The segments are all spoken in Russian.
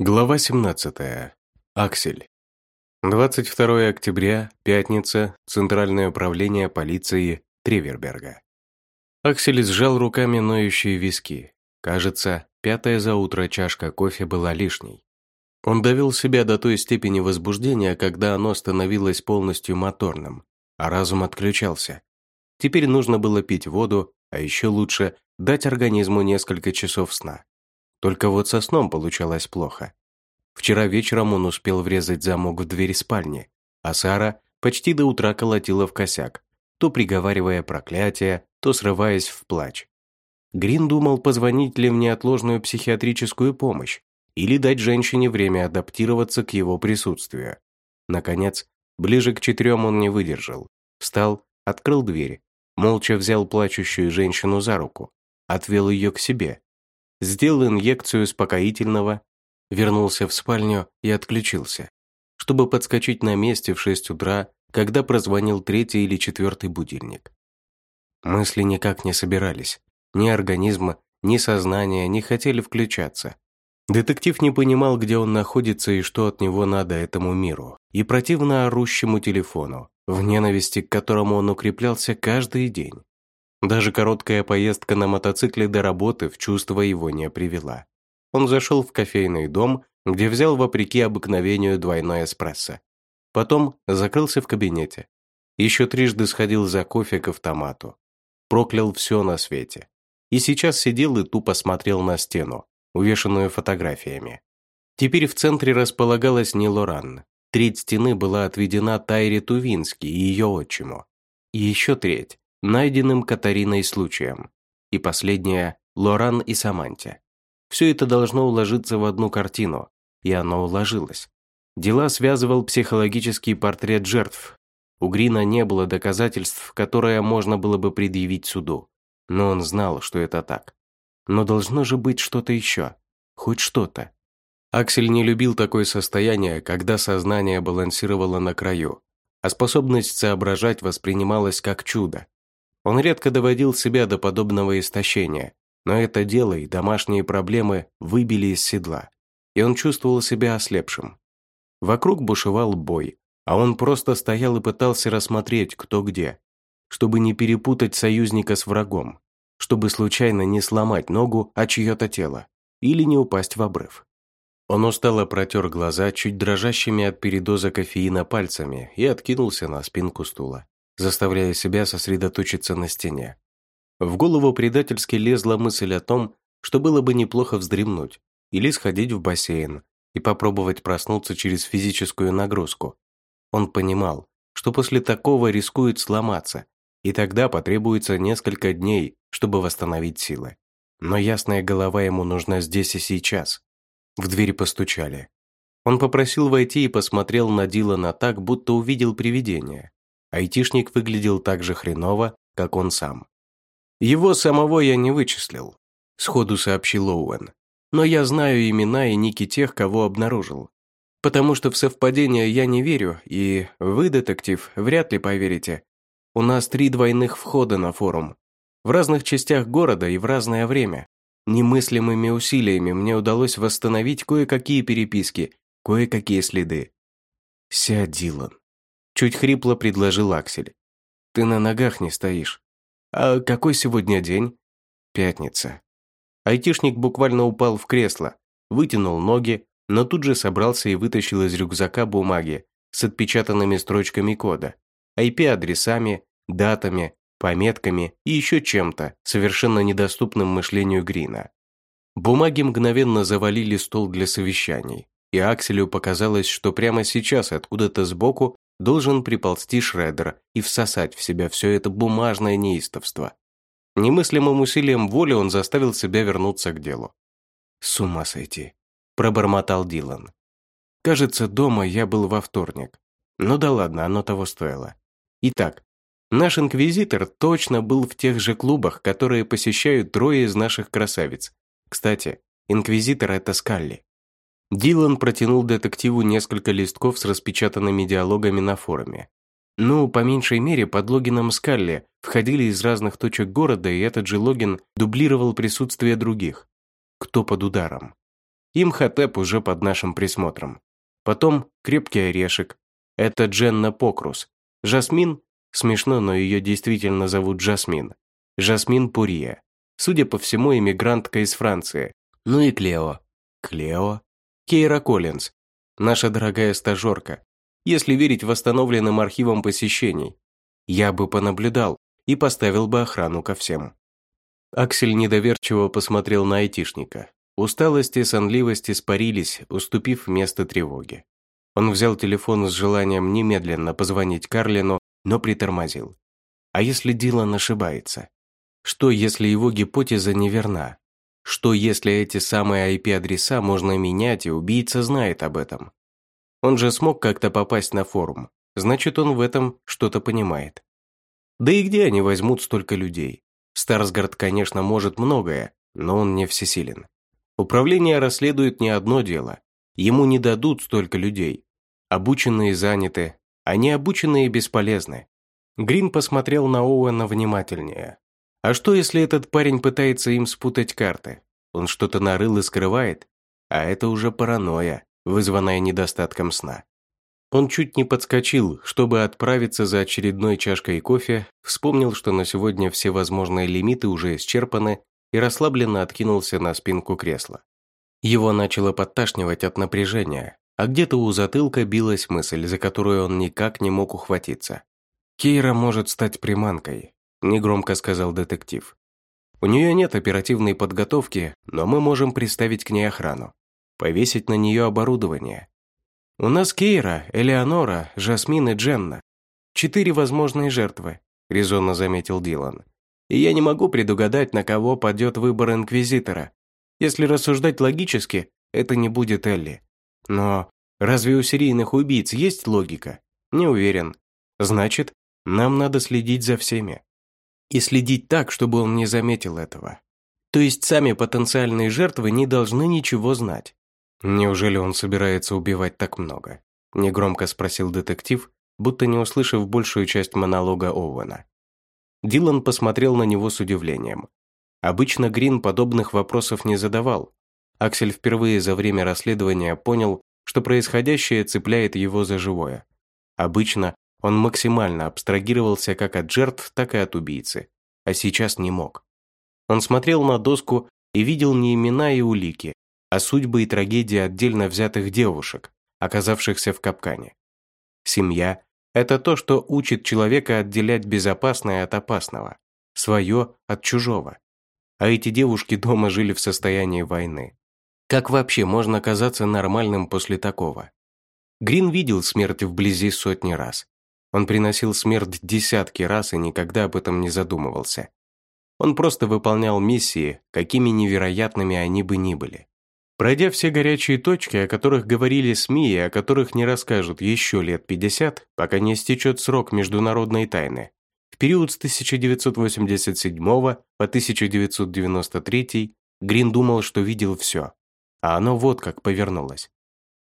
Глава 17. Аксель. 22 октября, пятница, Центральное управление полиции Треверберга. Аксель сжал руками ноющие виски. Кажется, пятая за утро чашка кофе была лишней. Он довел себя до той степени возбуждения, когда оно становилось полностью моторным, а разум отключался. Теперь нужно было пить воду, а еще лучше дать организму несколько часов сна. Только вот со сном получалось плохо. Вчера вечером он успел врезать замок в дверь спальни, а Сара почти до утра колотила в косяк, то приговаривая проклятие, то срываясь в плач. Грин думал, позвонить ли в неотложную психиатрическую помощь или дать женщине время адаптироваться к его присутствию. Наконец, ближе к четырем он не выдержал. Встал, открыл дверь, молча взял плачущую женщину за руку, отвел ее к себе сделал инъекцию успокоительного, вернулся в спальню и отключился, чтобы подскочить на месте в 6 утра, когда прозвонил третий или четвертый будильник. Мысли никак не собирались. Ни организма, ни сознания не хотели включаться. Детектив не понимал, где он находится и что от него надо этому миру, и противно орущему телефону, в ненависти к которому он укреплялся каждый день. Даже короткая поездка на мотоцикле до работы в чувство его не привела. Он зашел в кофейный дом, где взял вопреки обыкновению двойной эспрессо. Потом закрылся в кабинете. Еще трижды сходил за кофе к автомату. Проклял все на свете. И сейчас сидел и тупо смотрел на стену, увешанную фотографиями. Теперь в центре располагалась не Лоран. Треть стены была отведена Тайре Тувински и ее отчиму. И еще треть найденным Катариной случаем, и последнее – Лоран и Саманте. Все это должно уложиться в одну картину, и оно уложилось. Дела связывал психологический портрет жертв. У Грина не было доказательств, которые можно было бы предъявить суду, но он знал, что это так. Но должно же быть что-то еще, хоть что-то. Аксель не любил такое состояние, когда сознание балансировало на краю, а способность соображать воспринималась как чудо. Он редко доводил себя до подобного истощения, но это дело и домашние проблемы выбили из седла, и он чувствовал себя ослепшим. Вокруг бушевал бой, а он просто стоял и пытался рассмотреть, кто где, чтобы не перепутать союзника с врагом, чтобы случайно не сломать ногу о чье-то тело или не упасть в обрыв. Он устало протер глаза чуть дрожащими от передоза кофеина пальцами и откинулся на спинку стула заставляя себя сосредоточиться на стене. В голову предательски лезла мысль о том, что было бы неплохо вздремнуть или сходить в бассейн и попробовать проснуться через физическую нагрузку. Он понимал, что после такого рискует сломаться, и тогда потребуется несколько дней, чтобы восстановить силы. Но ясная голова ему нужна здесь и сейчас. В двери постучали. Он попросил войти и посмотрел на Дилана так, будто увидел привидение. Айтишник выглядел так же хреново, как он сам. «Его самого я не вычислил», – сходу сообщил Оуэн. «Но я знаю имена и ники тех, кого обнаружил. Потому что в совпадение я не верю, и вы, детектив, вряд ли поверите. У нас три двойных входа на форум. В разных частях города и в разное время. Немыслимыми усилиями мне удалось восстановить кое-какие переписки, кое-какие следы. Сядь, Дилан. Чуть хрипло предложил Аксель. «Ты на ногах не стоишь. А какой сегодня день?» «Пятница». Айтишник буквально упал в кресло, вытянул ноги, но тут же собрался и вытащил из рюкзака бумаги с отпечатанными строчками кода, IP-адресами, датами, пометками и еще чем-то, совершенно недоступным мышлению Грина. Бумаги мгновенно завалили стол для совещаний, и Акселю показалось, что прямо сейчас откуда-то сбоку должен приползти Шреддер и всосать в себя все это бумажное неистовство. Немыслимым усилием воли он заставил себя вернуться к делу. «С ума сойти», – пробормотал Дилан. «Кажется, дома я был во вторник. Ну да ладно, оно того стоило. Итак, наш инквизитор точно был в тех же клубах, которые посещают трое из наших красавиц. Кстати, инквизитор – это Скалли. Дилан протянул детективу несколько листков с распечатанными диалогами на форуме. Ну, по меньшей мере, под логином Скалли входили из разных точек города, и этот же логин дублировал присутствие других. Кто под ударом? Имхотеп уже под нашим присмотром. Потом крепкий орешек. Это Дженна Покрус. Жасмин, смешно, но ее действительно зовут Жасмин. Жасмин Пурия. Судя по всему, иммигрантка из Франции. Ну и Клео. Клео? Кейра Коллинз. Наша дорогая стажерка. Если верить восстановленным архивам посещений. Я бы понаблюдал и поставил бы охрану ко всем. Аксель недоверчиво посмотрел на айтишника. Усталость и сонливость испарились, уступив место тревоге. Он взял телефон с желанием немедленно позвонить Карлину, но притормозил. А если Дилан ошибается? Что, если его гипотеза неверна? Что, если эти самые IP-адреса можно менять, и убийца знает об этом? Он же смог как-то попасть на форум. Значит, он в этом что-то понимает. Да и где они возьмут столько людей? Старсгард, конечно, может многое, но он не всесилен. Управление расследует не одно дело. Ему не дадут столько людей. Обученные заняты, а необученные бесполезны. Грин посмотрел на Оуэна внимательнее. А что, если этот парень пытается им спутать карты? Он что-то нарыл и скрывает? А это уже паранойя, вызванная недостатком сна. Он чуть не подскочил, чтобы отправиться за очередной чашкой кофе, вспомнил, что на сегодня все возможные лимиты уже исчерпаны и расслабленно откинулся на спинку кресла. Его начало подташнивать от напряжения, а где-то у затылка билась мысль, за которую он никак не мог ухватиться. «Кейра может стать приманкой», – негромко сказал детектив. «У нее нет оперативной подготовки, но мы можем приставить к ней охрану, повесить на нее оборудование. У нас Кейра, Элеонора, Жасмин и Дженна. Четыре возможные жертвы», – резонно заметил Дилан и я не могу предугадать, на кого падет выбор Инквизитора. Если рассуждать логически, это не будет Элли. Но разве у серийных убийц есть логика? Не уверен. Значит, нам надо следить за всеми. И следить так, чтобы он не заметил этого. То есть сами потенциальные жертвы не должны ничего знать. Неужели он собирается убивать так много? Негромко спросил детектив, будто не услышав большую часть монолога Оуэна. Дилан посмотрел на него с удивлением. Обычно Грин подобных вопросов не задавал. Аксель впервые за время расследования понял, что происходящее цепляет его за живое. Обычно он максимально абстрагировался как от жертв, так и от убийцы, а сейчас не мог. Он смотрел на доску и видел не имена и улики, а судьбы и трагедии отдельно взятых девушек, оказавшихся в капкане. Семья это то, что учит человека отделять безопасное от опасного, свое от чужого. А эти девушки дома жили в состоянии войны. Как вообще можно казаться нормальным после такого? Грин видел смерть вблизи сотни раз. Он приносил смерть десятки раз и никогда об этом не задумывался. Он просто выполнял миссии, какими невероятными они бы ни были. Пройдя все горячие точки, о которых говорили СМИ и о которых не расскажут еще лет 50, пока не истечет срок международной тайны, в период с 1987 по 1993 Грин думал, что видел все. А оно вот как повернулось.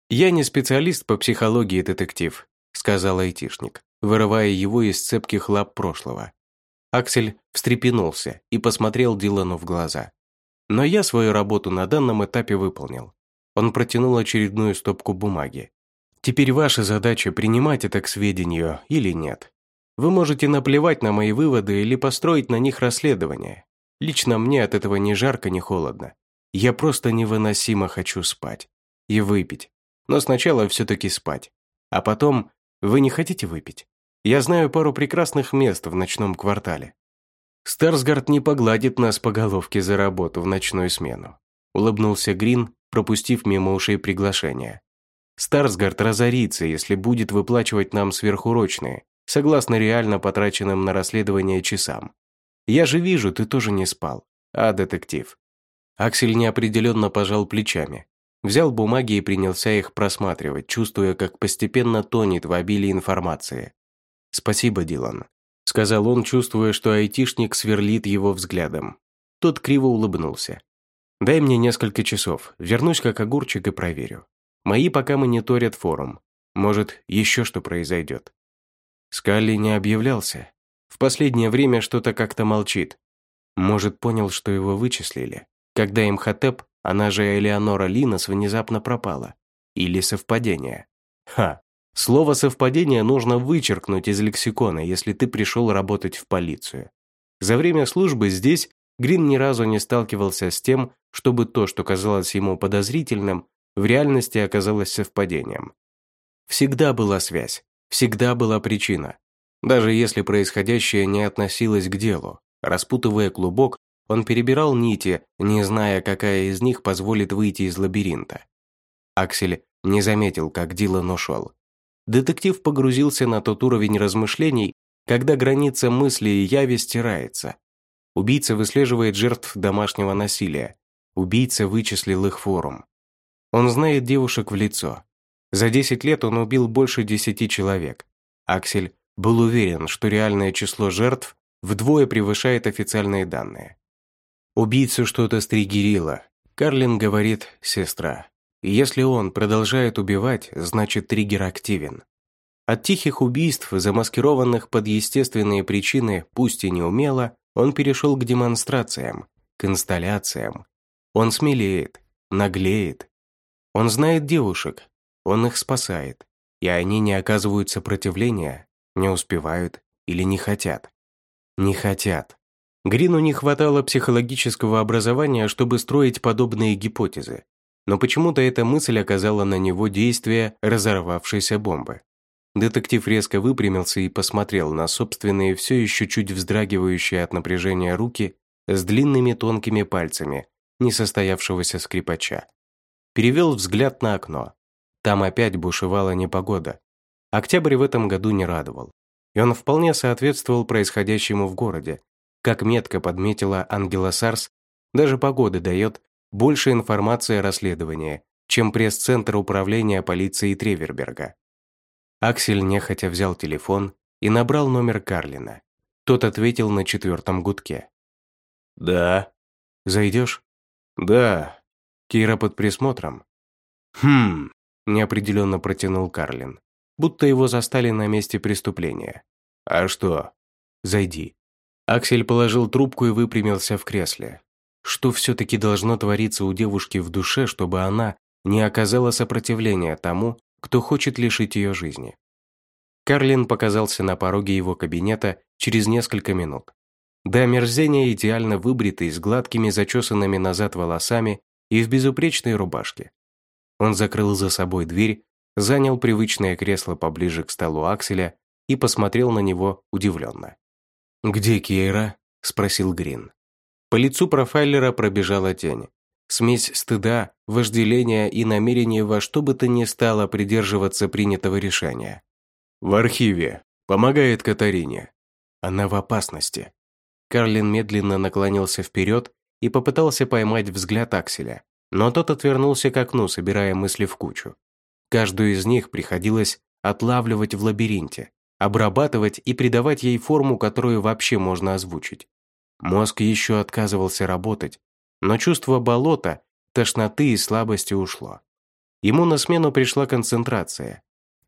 «Я не специалист по психологии, детектив», сказал айтишник, вырывая его из цепких лап прошлого. Аксель встрепенулся и посмотрел Дилану в глаза. Но я свою работу на данном этапе выполнил. Он протянул очередную стопку бумаги. Теперь ваша задача принимать это к сведению или нет. Вы можете наплевать на мои выводы или построить на них расследование. Лично мне от этого ни жарко, ни холодно. Я просто невыносимо хочу спать. И выпить. Но сначала все-таки спать. А потом, вы не хотите выпить? Я знаю пару прекрасных мест в ночном квартале. Старсгард не погладит нас по головке за работу в ночную смену. Улыбнулся Грин, пропустив мимо ушей приглашение. Старсгард разорится, если будет выплачивать нам сверхурочные, согласно реально потраченным на расследование часам. Я же вижу, ты тоже не спал. А, детектив? Аксель неопределенно пожал плечами. Взял бумаги и принялся их просматривать, чувствуя, как постепенно тонет в обилии информации. Спасибо, Дилан сказал он, чувствуя, что айтишник сверлит его взглядом. Тот криво улыбнулся. «Дай мне несколько часов, вернусь как огурчик и проверю. Мои пока мониторят форум. Может, еще что произойдет». Скалли не объявлялся. В последнее время что-то как-то молчит. Может, понял, что его вычислили, когда Имхотеп она же Элеонора Линос, внезапно пропала. Или совпадение. Ха, слово «совпадение» нужно вычеркнуть из лексикона, если ты пришел работать в полицию. За время службы здесь Грин ни разу не сталкивался с тем, чтобы то, что казалось ему подозрительным, в реальности оказалось совпадением. Всегда была связь, всегда была причина. Даже если происходящее не относилось к делу, распутывая клубок, он перебирал нити, не зная, какая из них позволит выйти из лабиринта. Аксель не заметил, как Дилан ушел. Детектив погрузился на тот уровень размышлений, когда граница мысли и яви стирается. Убийца выслеживает жертв домашнего насилия. Убийца вычислил их форум. Он знает девушек в лицо. За 10 лет он убил больше 10 человек. Аксель был уверен, что реальное число жертв вдвое превышает официальные данные. Убийцу что-то стригерило. Карлин говорит «сестра». Если он продолжает убивать, значит триггер активен. От тихих убийств, замаскированных под естественные причины, пусть и неумело, он перешел к демонстрациям, к инсталляциям. Он смелеет, наглеет. Он знает девушек, он их спасает, и они не оказывают сопротивления, не успевают или не хотят. Не хотят. Грину не хватало психологического образования, чтобы строить подобные гипотезы. Но почему-то эта мысль оказала на него действие разорвавшейся бомбы. Детектив резко выпрямился и посмотрел на собственные все еще чуть вздрагивающие от напряжения руки с длинными тонкими пальцами несостоявшегося скрипача. Перевел взгляд на окно. Там опять бушевала непогода. Октябрь в этом году не радовал. И он вполне соответствовал происходящему в городе, как метко подметила Ангела Сарс, даже погода дает больше информации о расследовании, чем пресс-центр управления полиции Треверберга. Аксель нехотя взял телефон и набрал номер Карлина. Тот ответил на четвертом гудке. «Да». «Зайдешь?» «Да». «Кира под присмотром?» «Хм», – неопределенно протянул Карлин, будто его застали на месте преступления. «А что?» «Зайди». Аксель положил трубку и выпрямился в кресле. Что все-таки должно твориться у девушки в душе, чтобы она не оказала сопротивления тому, кто хочет лишить ее жизни? Карлин показался на пороге его кабинета через несколько минут. До омерзения идеально выбритый, с гладкими зачесанными назад волосами и в безупречной рубашке. Он закрыл за собой дверь, занял привычное кресло поближе к столу Акселя и посмотрел на него удивленно. «Где Кейра?» – спросил Грин. По лицу профайлера пробежала тень. Смесь стыда, вожделения и намерения во что бы то ни стало придерживаться принятого решения. «В архиве. Помогает Катарине. Она в опасности». Карлин медленно наклонился вперед и попытался поймать взгляд Акселя, но тот отвернулся к окну, собирая мысли в кучу. Каждую из них приходилось отлавливать в лабиринте, обрабатывать и придавать ей форму, которую вообще можно озвучить. Мозг еще отказывался работать, но чувство болота, тошноты и слабости ушло. Ему на смену пришла концентрация.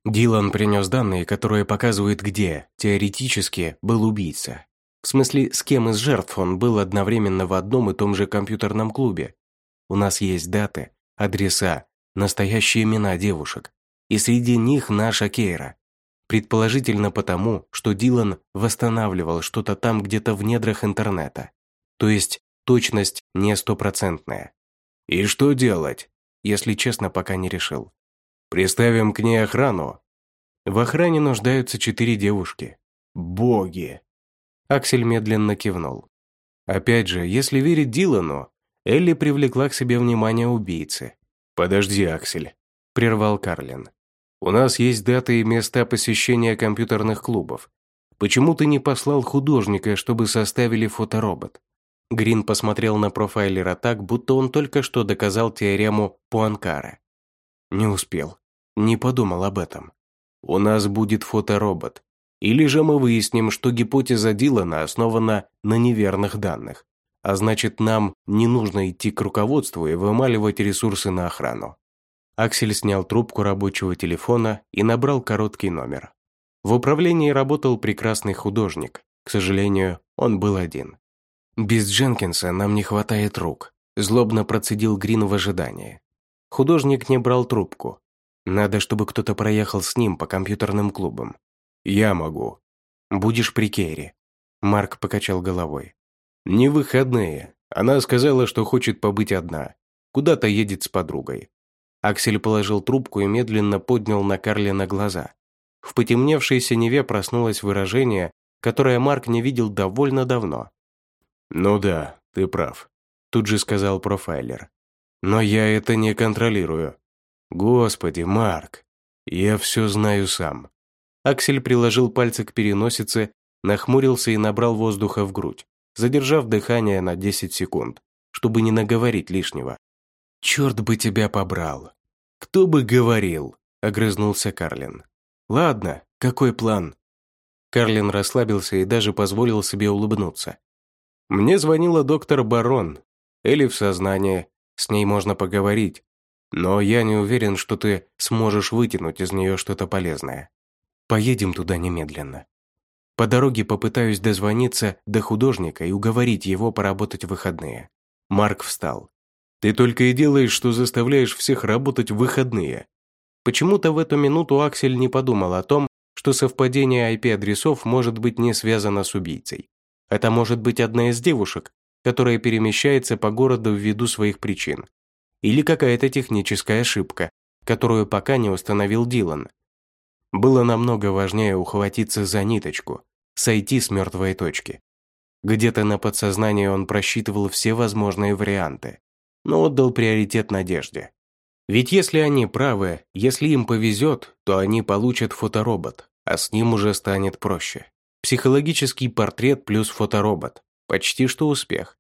Дилан принес данные, которые показывают, где, теоретически, был убийца. В смысле, с кем из жертв он был одновременно в одном и том же компьютерном клубе. У нас есть даты, адреса, настоящие имена девушек. И среди них наша Кейра. Предположительно потому, что Дилан восстанавливал что-то там где-то в недрах интернета. То есть точность не стопроцентная. И что делать? Если честно, пока не решил. Приставим к ней охрану. В охране нуждаются четыре девушки. Боги! Аксель медленно кивнул. Опять же, если верить Дилану, Элли привлекла к себе внимание убийцы. «Подожди, Аксель», – прервал Карлин. У нас есть даты и места посещения компьютерных клубов. Почему ты не послал художника, чтобы составили фоторобот?» Грин посмотрел на профайлера так, будто он только что доказал теорему Пуанкара. «Не успел. Не подумал об этом. У нас будет фоторобот. Или же мы выясним, что гипотеза Дилана основана на неверных данных. А значит, нам не нужно идти к руководству и вымаливать ресурсы на охрану. Аксель снял трубку рабочего телефона и набрал короткий номер. В управлении работал прекрасный художник. К сожалению, он был один. «Без Дженкинса нам не хватает рук», Злобно процедил Грин в ожидании. Художник не брал трубку. Надо, чтобы кто-то проехал с ним по компьютерным клубам. Я могу. Будешь при Керри. Марк покачал головой. Не выходные. Она сказала, что хочет побыть одна. Куда-то едет с подругой. Аксель положил трубку и медленно поднял на Карлина глаза. В потемневшей синеве проснулось выражение, которое Марк не видел довольно давно. «Ну да, ты прав», – тут же сказал профайлер. «Но я это не контролирую. Господи, Марк, я все знаю сам». Аксель приложил пальцы к переносице, нахмурился и набрал воздуха в грудь, задержав дыхание на 10 секунд, чтобы не наговорить лишнего. «Черт бы тебя побрал!» «Кто бы говорил?» – огрызнулся Карлин. «Ладно, какой план?» Карлин расслабился и даже позволил себе улыбнуться. «Мне звонила доктор Барон. Элли в сознании, с ней можно поговорить. Но я не уверен, что ты сможешь вытянуть из нее что-то полезное. Поедем туда немедленно. По дороге попытаюсь дозвониться до художника и уговорить его поработать в выходные». Марк встал. Ты только и делаешь, что заставляешь всех работать в выходные. Почему-то в эту минуту Аксель не подумал о том, что совпадение IP-адресов может быть не связано с убийцей. Это может быть одна из девушек, которая перемещается по городу ввиду своих причин. Или какая-то техническая ошибка, которую пока не установил Дилан. Было намного важнее ухватиться за ниточку, сойти с мертвой точки. Где-то на подсознании он просчитывал все возможные варианты но отдал приоритет надежде. Ведь если они правы, если им повезет, то они получат фоторобот, а с ним уже станет проще. Психологический портрет плюс фоторобот. Почти что успех.